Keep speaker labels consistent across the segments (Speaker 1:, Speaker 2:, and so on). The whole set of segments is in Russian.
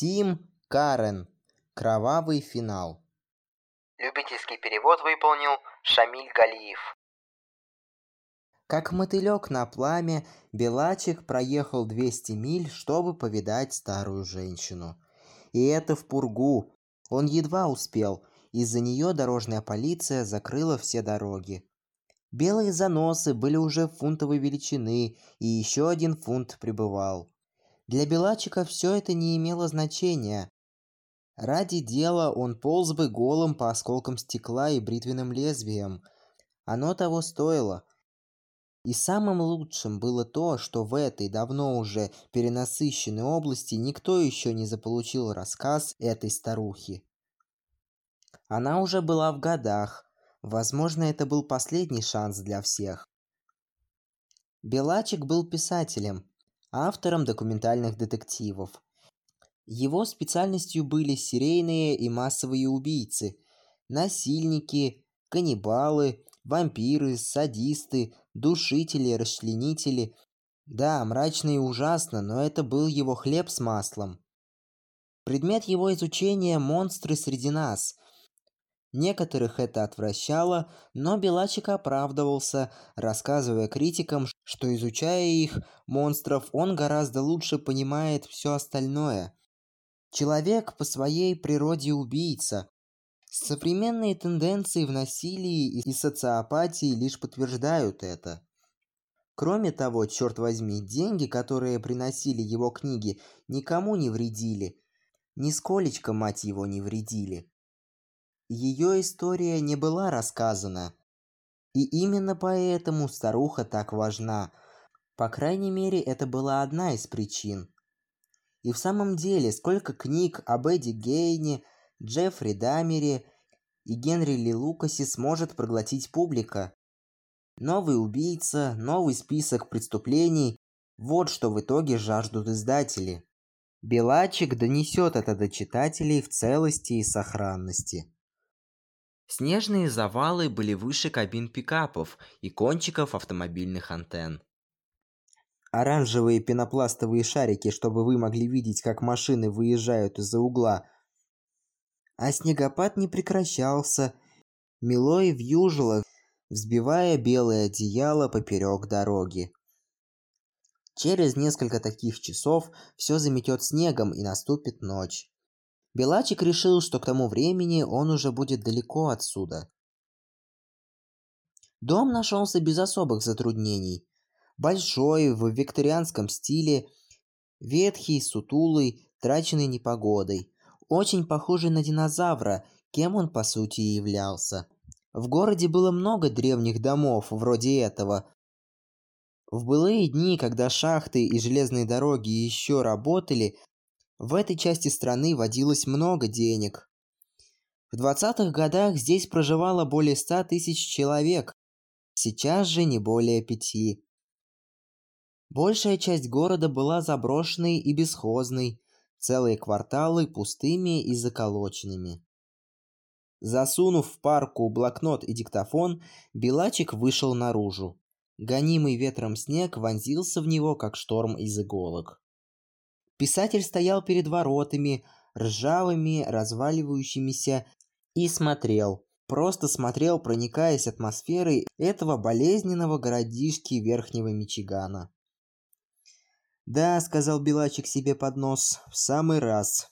Speaker 1: Тим Карен. Кровавый финал.
Speaker 2: Любительский перевод выполнил Шамиль Галиев.
Speaker 1: Как мотылек на пламя, Белачик проехал 200 миль, чтобы повидать старую женщину. И это в пургу. Он едва успел. Из-за нее дорожная полиция закрыла все дороги. Белые заносы были уже фунтовой величины, и еще один фунт прибывал. Для Белачика все это не имело значения. Ради дела он полз бы голым по осколкам стекла и бритвенным лезвием. Оно того стоило. И самым лучшим было то, что в этой давно уже перенасыщенной области никто еще не заполучил рассказ этой старухи. Она уже была в годах. Возможно, это был последний шанс для всех. Белачик был писателем, автором документальных детективов. Его специальностью были серийные и массовые убийцы, насильники, каннибалы, вампиры, садисты, душители, расчленители. Да, мрачно и ужасно, но это был его хлеб с маслом. Предмет его изучения – монстры среди нас – Некоторых это отвращало, но Белачик оправдывался, рассказывая критикам, что изучая их, монстров, он гораздо лучше понимает все остальное. Человек по своей природе убийца. Современные тенденции в насилии и социопатии лишь подтверждают это. Кроме того, черт возьми, деньги, которые приносили его книги, никому не вредили. Нисколечко, мать его, не вредили. Ее история не была рассказана. И именно поэтому старуха так важна. По крайней мере, это была одна из причин. И в самом деле, сколько книг об Эдди Гейне, Джеффри Дамере и Генри Ли Лукасе сможет проглотить публика? Новый убийца, новый список преступлений – вот что в итоге жаждут издатели. Белачик донесет это до читателей в целости и сохранности. Снежные завалы были выше кабин пикапов и кончиков автомобильных антенн. Оранжевые пенопластовые шарики, чтобы вы могли видеть, как машины выезжают из-за угла. А снегопад не прекращался. Мело и вьюжило, взбивая белое одеяло поперек дороги. Через несколько таких часов все заметет снегом и наступит ночь. Белачик решил, что к тому времени он уже будет далеко отсюда. Дом нашелся без особых затруднений. Большой, в викторианском стиле, ветхий, сутулый, траченный непогодой. Очень похожий на динозавра, кем он по сути и являлся. В городе было много древних домов вроде этого. В былые дни, когда шахты и железные дороги еще работали, в этой части страны водилось много денег. В 20-х годах здесь проживало более 100 тысяч человек, сейчас же не более пяти. Большая часть города была заброшенной и бесхозной, целые кварталы пустыми и заколоченными. Засунув в парку блокнот и диктофон, Белачик вышел наружу. Гонимый ветром снег вонзился в него, как шторм из иголок. Писатель стоял перед воротами, ржавыми, разваливающимися, и смотрел. Просто смотрел, проникаясь атмосферой этого болезненного городишки Верхнего Мичигана. «Да», — сказал Белачик себе под нос, — «в самый раз».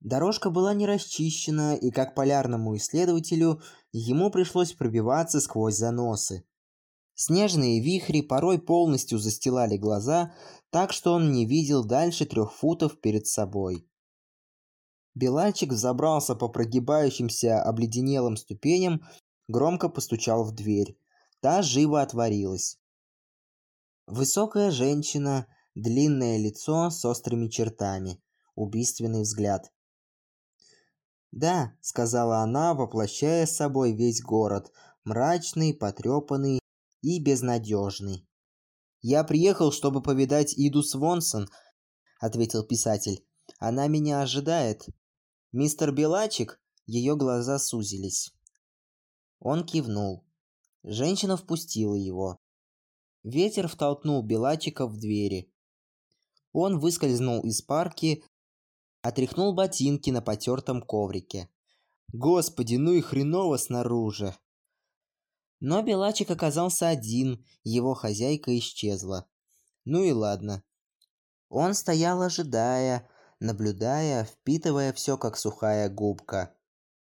Speaker 1: Дорожка была не расчищена, и как полярному исследователю ему пришлось пробиваться сквозь заносы. Снежные вихри порой полностью застилали глаза, так что он не видел дальше трех футов перед собой. Белальчик взобрался по прогибающимся обледенелым ступеням, громко постучал в дверь. Та живо отворилась. Высокая женщина, длинное лицо с острыми чертами, убийственный взгляд. «Да», — сказала она, воплощая с собой весь город, мрачный, потрепанный и безнадежный. «Я приехал, чтобы повидать Иду Свонсон», — ответил писатель. «Она меня ожидает». «Мистер Белачик?» Ее глаза сузились. Он кивнул. Женщина впустила его. Ветер втолкнул Белачика в двери. Он выскользнул из парки, Отряхнул ботинки на потертом коврике. Господи, ну и хреново снаружи. Но Белачик оказался один, его хозяйка исчезла. Ну и ладно. Он стоял, ожидая, наблюдая, впитывая все, как сухая губка.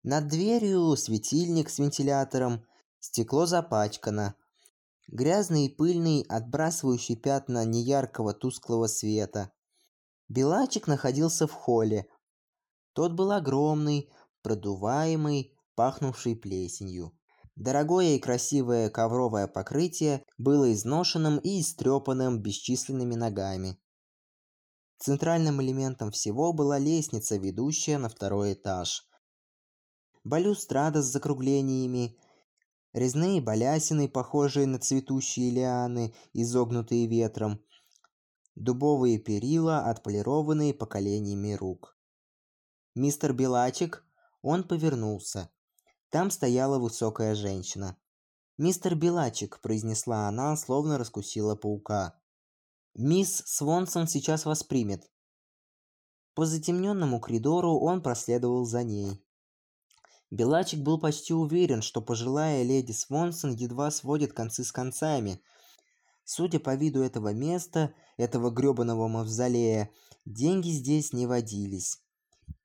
Speaker 1: Над дверью светильник с вентилятором, стекло запачкано. Грязный и пыльный, отбрасывающий пятна неяркого тусклого света. Белачик находился в холле. Тот был огромный, продуваемый, пахнувший плесенью. Дорогое и красивое ковровое покрытие было изношенным и истрепанным бесчисленными ногами. Центральным элементом всего была лестница, ведущая на второй этаж. Балюстрада с закруглениями, резные балясины, похожие на цветущие лианы, изогнутые ветром, дубовые перила, отполированные поколениями рук. Мистер Белачик, он повернулся. Там стояла высокая женщина. «Мистер Белачик», — произнесла она, словно раскусила паука. «Мисс Свонсон сейчас вас примет». По затемненному коридору он проследовал за ней. Белачик был почти уверен, что пожилая леди Свонсон едва сводит концы с концами. Судя по виду этого места, этого грёбаного мавзолея, деньги здесь не водились.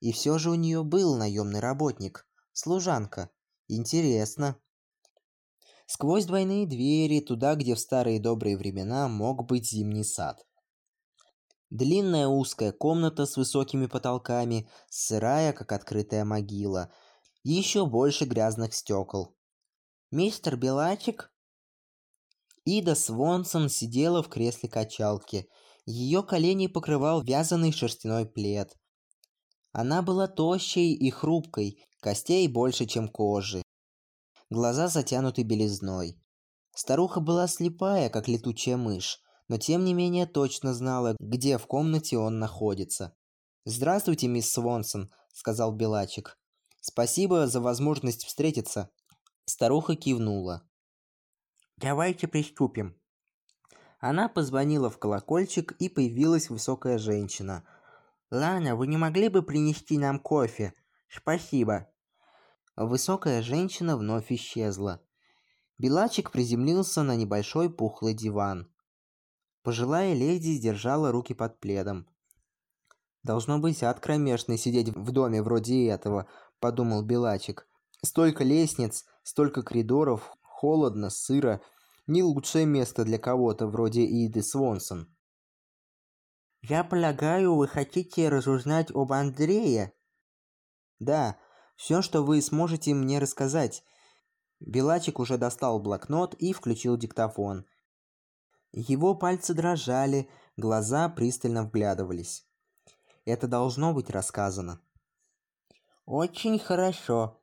Speaker 1: И все же у нее был наемный работник, служанка, Интересно. Сквозь двойные двери, туда, где в старые добрые времена мог быть зимний сад. Длинная узкая комната с высокими потолками, сырая, как открытая могила. И еще больше грязных стекол. «Мистер Белачик?» Ида Свонсон сидела в кресле качалки. Ее колени покрывал вязаный шерстяной плед. Она была тощей и хрупкой, костей больше, чем кожи. Глаза затянуты белизной. Старуха была слепая, как летучая мышь, но тем не менее точно знала, где в комнате он находится. «Здравствуйте, мисс Свонсон», — сказал Белачик. «Спасибо за возможность встретиться». Старуха кивнула. «Давайте приступим». Она позвонила в колокольчик, и появилась высокая женщина. «Лана, вы не могли бы принести нам кофе? Спасибо». Высокая женщина вновь исчезла. Белачик приземлился на небольшой пухлый диван. Пожилая леди держала руки под пледом. «Должно быть ад кромешный сидеть в доме вроде этого», — подумал Белачик. «Столько лестниц, столько коридоров, холодно, сыро. Не лучшее место для кого-то вроде Иды Свонсон». «Я полагаю, вы хотите разузнать об Андрее?» «Да, все, что вы сможете мне рассказать». Белачик уже достал блокнот и включил диктофон. Его пальцы дрожали, глаза пристально вглядывались. Это должно быть рассказано. «Очень хорошо.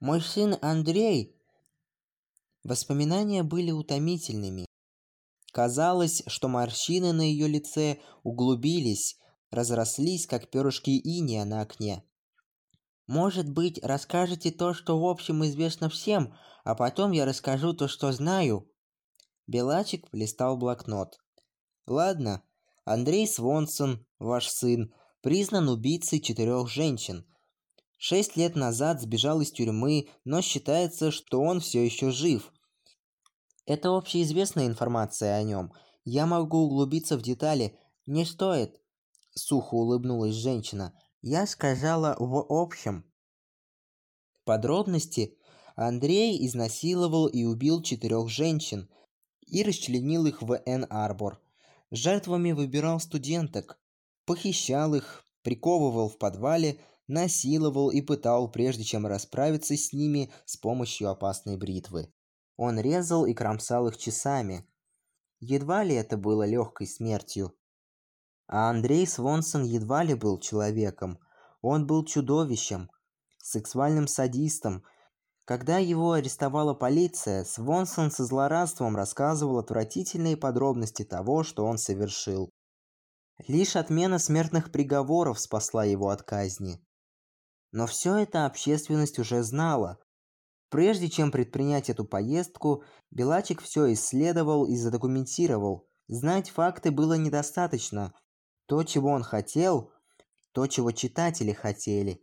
Speaker 1: Мой сын Андрей...» Воспоминания были утомительными. Казалось, что морщины на ее лице углубились, разрослись, как перышки иния на окне. Может быть, расскажете то, что в общем известно всем, а потом я расскажу то, что знаю?» Белачик листал блокнот. «Ладно, Андрей Свонсон, ваш сын, признан убийцей четырех женщин. Шесть лет назад сбежал из тюрьмы, но считается, что он все еще жив. Это общеизвестная информация о нем. Я могу углубиться в детали. Не стоит». Сухо улыбнулась женщина. Я сказала в общем. Подробности. Андрей изнасиловал и убил четырех женщин и расчленил их в Эн-Арбор. Жертвами выбирал студенток, похищал их, приковывал в подвале, насиловал и пытал, прежде чем расправиться с ними с помощью опасной бритвы. Он резал и кромсал их часами. Едва ли это было легкой смертью. А Андрей Свонсон едва ли был человеком. Он был чудовищем, сексуальным садистом. Когда его арестовала полиция, Свонсон со злорадством рассказывал отвратительные подробности того, что он совершил. Лишь отмена смертных приговоров спасла его от казни. Но все это общественность уже знала. Прежде чем предпринять эту поездку, Белачик все исследовал и задокументировал. Знать факты было недостаточно, то, чего он хотел, то, чего читатели хотели.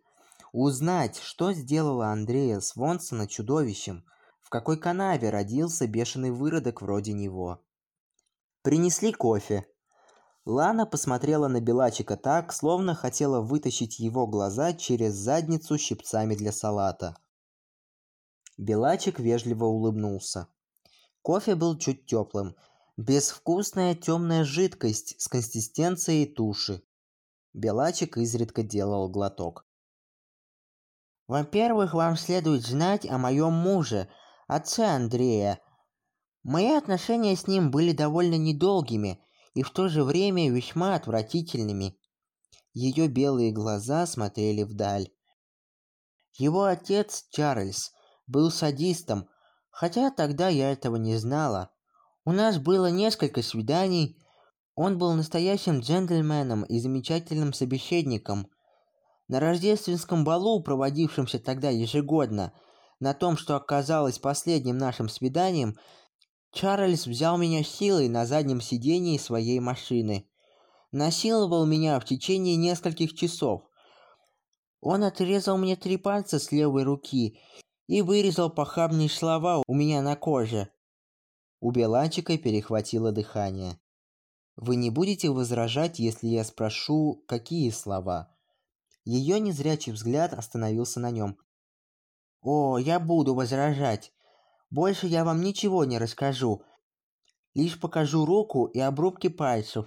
Speaker 1: Узнать, что сделала Андрея Свонсона чудовищем, в какой канаве родился бешеный выродок вроде него. Принесли кофе. Лана посмотрела на Белачика так, словно хотела вытащить его глаза через задницу щипцами для салата. Белачик вежливо улыбнулся. Кофе был чуть теплым. Безвкусная темная жидкость с консистенцией туши. Белачик изредка делал глоток. «Во-первых, вам следует знать о моем муже, отце Андрея. Мои отношения с ним были довольно недолгими и в то же время весьма отвратительными. Ее белые глаза смотрели вдаль. Его отец, Чарльз, был садистом, хотя тогда я этого не знала. У нас было несколько свиданий. Он был настоящим джентльменом и замечательным собеседником. На рождественском балу, проводившемся тогда ежегодно, на том, что оказалось последним нашим свиданием, Чарльз взял меня силой на заднем сидении своей машины. Насиловал меня в течение нескольких часов. Он отрезал мне три пальца с левой руки и вырезал похабные слова у меня на коже. У Беланчика перехватило дыхание. Вы не будете возражать, если я спрошу, какие слова? Ее незрячий взгляд остановился на нем. О, я буду возражать. Больше я вам ничего не расскажу. Лишь покажу руку и обрубки пальцев.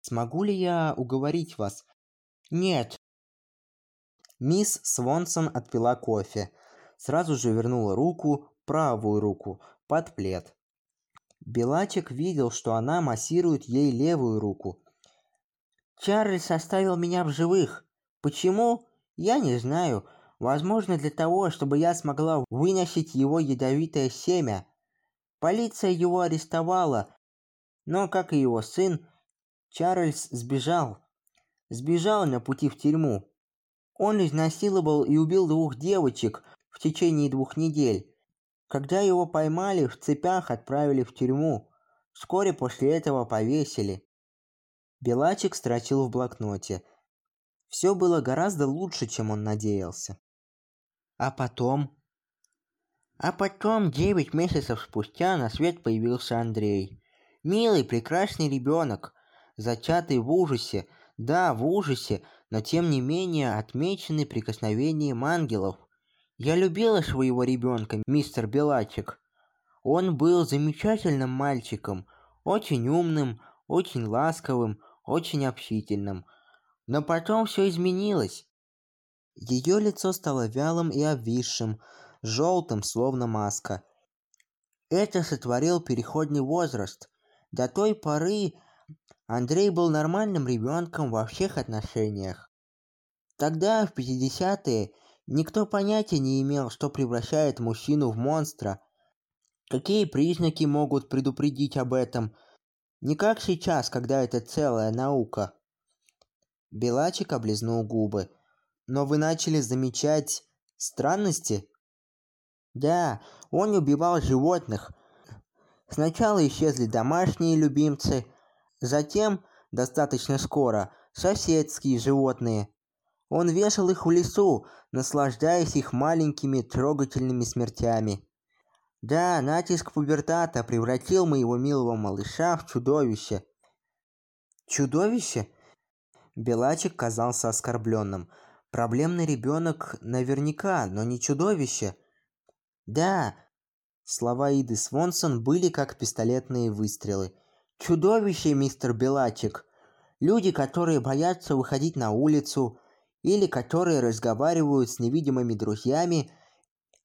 Speaker 1: Смогу ли я уговорить вас? Нет. Мисс Свонсон отпила кофе сразу же вернула руку, правую руку, под плед. Белачек видел, что она массирует ей левую руку. «Чарльз оставил меня в живых. Почему? Я не знаю. Возможно, для того, чтобы я смогла выносить его ядовитое семя. Полиция его арестовала, но, как и его сын, Чарльз сбежал. Сбежал на пути в тюрьму. Он изнасиловал и убил двух девочек, в течение двух недель. Когда его поймали, в цепях отправили в тюрьму. Вскоре после этого повесили. Белачик строчил в блокноте. Все было гораздо лучше, чем он надеялся. А потом... А потом, девять месяцев спустя, на свет появился Андрей. Милый, прекрасный ребенок, зачатый в ужасе, да, в ужасе, но тем не менее отмеченный прикосновением ангелов. Я любила своего ребенка, мистер Белачик. Он был замечательным мальчиком, очень умным, очень ласковым, очень общительным. Но потом все изменилось. Ее лицо стало вялым и обвисшим, желтым, словно маска. Это сотворил переходный возраст. До той поры Андрей был нормальным ребенком во всех отношениях. Тогда, в 50-е, Никто понятия не имел, что превращает мужчину в монстра. Какие признаки могут предупредить об этом? Не как сейчас, когда это целая наука. Белачик облизнул губы. Но вы начали замечать странности? Да, он убивал животных. Сначала исчезли домашние любимцы, затем, достаточно скоро, соседские животные. Он вешал их в лесу, наслаждаясь их маленькими трогательными смертями. Да, натиск пубертата превратил моего милого малыша в чудовище. Чудовище? Белачик казался оскорбленным. Проблемный ребенок наверняка, но не чудовище. Да, слова Иды Свонсон были как пистолетные выстрелы. Чудовище, мистер Белачик. Люди, которые боятся выходить на улицу, или которые разговаривают с невидимыми друзьями,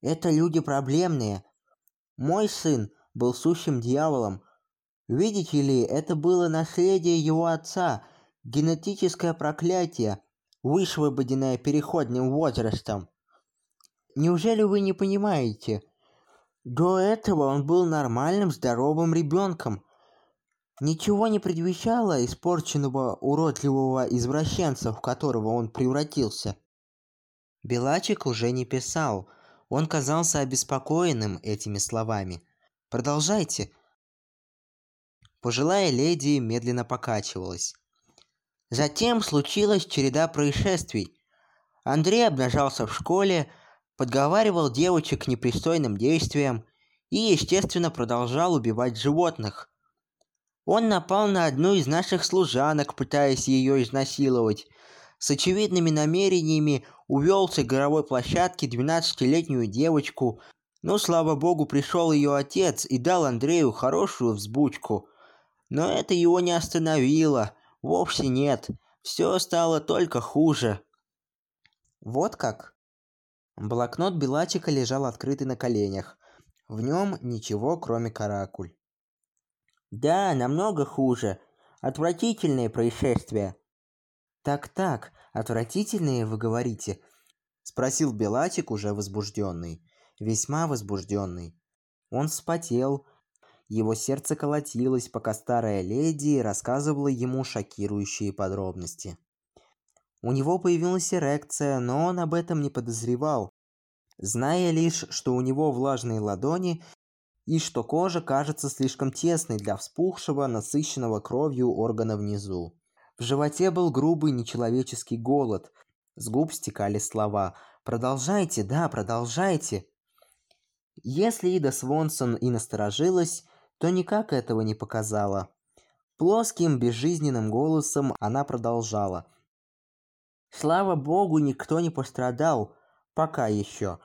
Speaker 1: это люди проблемные. Мой сын был сущим дьяволом. Видите ли, это было наследие его отца, генетическое проклятие, высвобожденное переходным возрастом. Неужели вы не понимаете? До этого он был нормальным, здоровым ребенком. Ничего не предвещало испорченного уродливого извращенца, в которого он превратился. Белачик уже не писал. Он казался обеспокоенным этими словами. «Продолжайте». Пожилая леди медленно покачивалась. Затем случилась череда происшествий. Андрей обнажался в школе, подговаривал девочек к непристойным действиям и, естественно, продолжал убивать животных. Он напал на одну из наших служанок, пытаясь ее изнасиловать. С очевидными намерениями увел с игровой площадки 12-летнюю девочку, но, слава богу, пришел ее отец и дал Андрею хорошую взбучку. Но это его не остановило. Вовсе нет. Все стало только хуже. Вот как? Блокнот Белачика лежал открытый на коленях. В нем ничего, кроме каракуль. Да, намного хуже. Отвратительные происшествия. Так-так, отвратительные, вы говорите? Спросил Белачик, уже возбужденный. Весьма возбужденный. Он вспотел. Его сердце колотилось, пока старая леди рассказывала ему шокирующие подробности. У него появилась эрекция, но он об этом не подозревал, зная лишь, что у него влажные ладони и что кожа кажется слишком тесной для вспухшего, насыщенного кровью органа внизу. В животе был грубый нечеловеческий голод. С губ стекали слова «Продолжайте, да, продолжайте». Если Ида Свонсон и насторожилась, то никак этого не показала. Плоским, безжизненным голосом она продолжала. «Слава богу, никто не пострадал. Пока еще.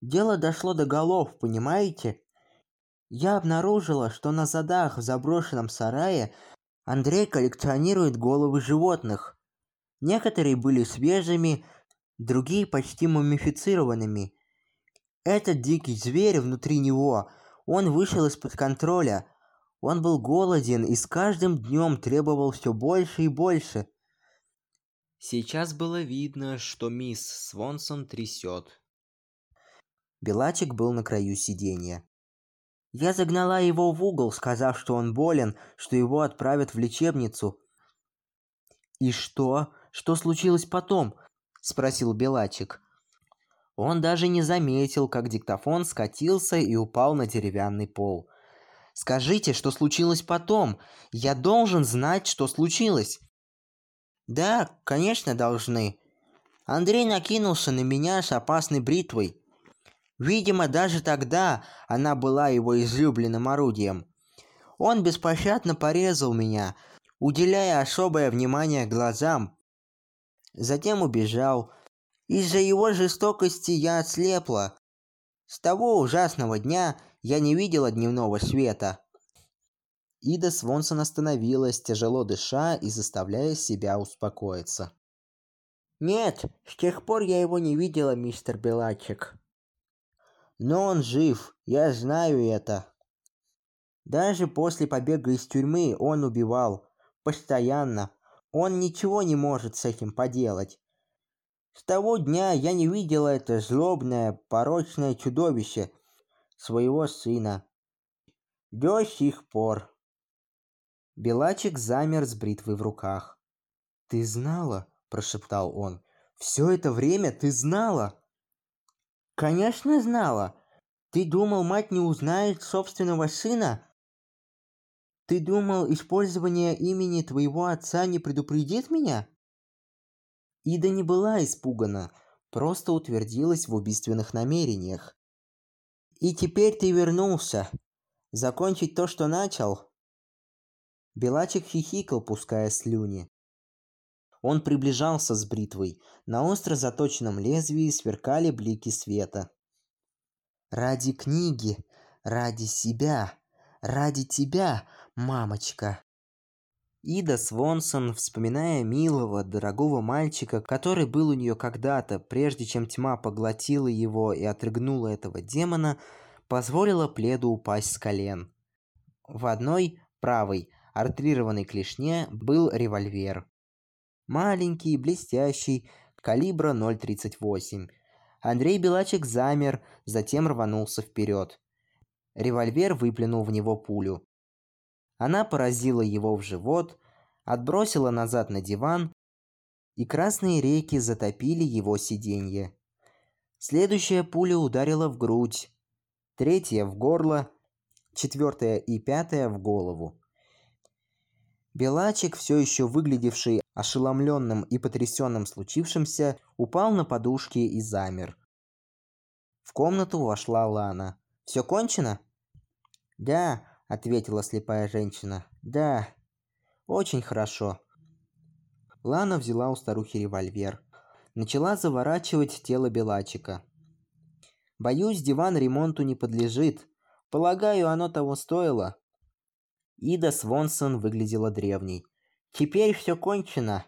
Speaker 1: Дело дошло до голов, понимаете? Я обнаружила, что на задах в заброшенном сарае Андрей коллекционирует головы животных. Некоторые были свежими, другие почти мумифицированными. Этот дикий зверь внутри него, он вышел из-под контроля. Он был голоден и с каждым днем требовал все больше и больше. Сейчас было видно, что мисс Свонсон трясет. Белачик был на краю сиденья. Я загнала его в угол, сказав, что он болен, что его отправят в лечебницу. «И что? Что случилось потом?» – спросил Белачик. Он даже не заметил, как диктофон скатился и упал на деревянный пол. «Скажите, что случилось потом? Я должен знать, что случилось!» «Да, конечно, должны. Андрей накинулся на меня с опасной бритвой. Видимо, даже тогда она была его излюбленным орудием. Он беспощадно порезал меня, уделяя особое внимание глазам. Затем убежал. Из-за его жестокости я ослепла. С того ужасного дня я не видела дневного света. Ида Свонсон остановилась, тяжело дыша и заставляя себя успокоиться. «Нет, с тех пор я его не видела, мистер Белачек. Но он жив, я знаю это. Даже после побега из тюрьмы он убивал. Постоянно. Он ничего не может с этим поделать. С того дня я не видела это злобное, порочное чудовище своего сына. До сих пор. Белачик замер с бритвой в руках. «Ты знала?» – прошептал он. «Все это время ты знала?» Конечно, знала. Ты думал, мать не узнает собственного сына? Ты думал, использование имени твоего отца не предупредит меня? Ида не была испугана, просто утвердилась в убийственных намерениях. И теперь ты вернулся. Закончить то, что начал? Белачик хихикал, пуская слюни. Он приближался с бритвой. На остро заточенном лезвии сверкали блики света. «Ради книги, ради себя, ради тебя, мамочка!» Ида Свонсон, вспоминая милого, дорогого мальчика, который был у нее когда-то, прежде чем тьма поглотила его и отрыгнула этого демона, позволила пледу упасть с колен. В одной, правой, артрированной клешне был револьвер маленький, блестящий, калибра 0.38. Андрей Белачек замер, затем рванулся вперед. Револьвер выплюнул в него пулю. Она поразила его в живот, отбросила назад на диван, и красные реки затопили его сиденье. Следующая пуля ударила в грудь, третья в горло, четвертая и пятая в голову. Белачик, все еще выглядевший ошеломленным и потрясенным случившимся, упал на подушки и замер. В комнату вошла Лана. «Все кончено?» «Да», — ответила слепая женщина. «Да, очень хорошо». Лана взяла у старухи револьвер. Начала заворачивать тело Белачика. «Боюсь, диван ремонту не подлежит. Полагаю, оно того стоило». Ида Свонсон выглядела древней. «Теперь все кончено.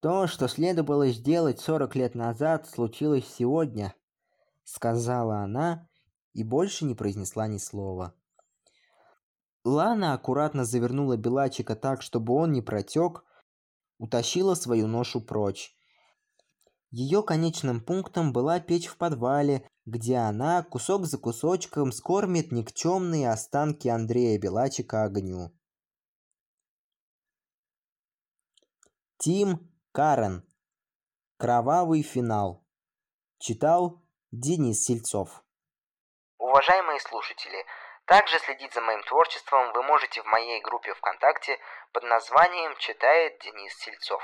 Speaker 1: То, что следовало сделать 40 лет назад, случилось сегодня», — сказала она и больше не произнесла ни слова. Лана аккуратно завернула Белачика так, чтобы он не протек, утащила свою ношу прочь. Ее конечным пунктом была печь в подвале, где она кусок за кусочком скормит никчемные останки Андрея Белачика огню. Тим Карен. Кровавый финал. Читал Денис Сельцов.
Speaker 2: Уважаемые слушатели, также следить за моим творчеством вы можете в моей группе ВКонтакте под названием «Читает Денис Сельцов».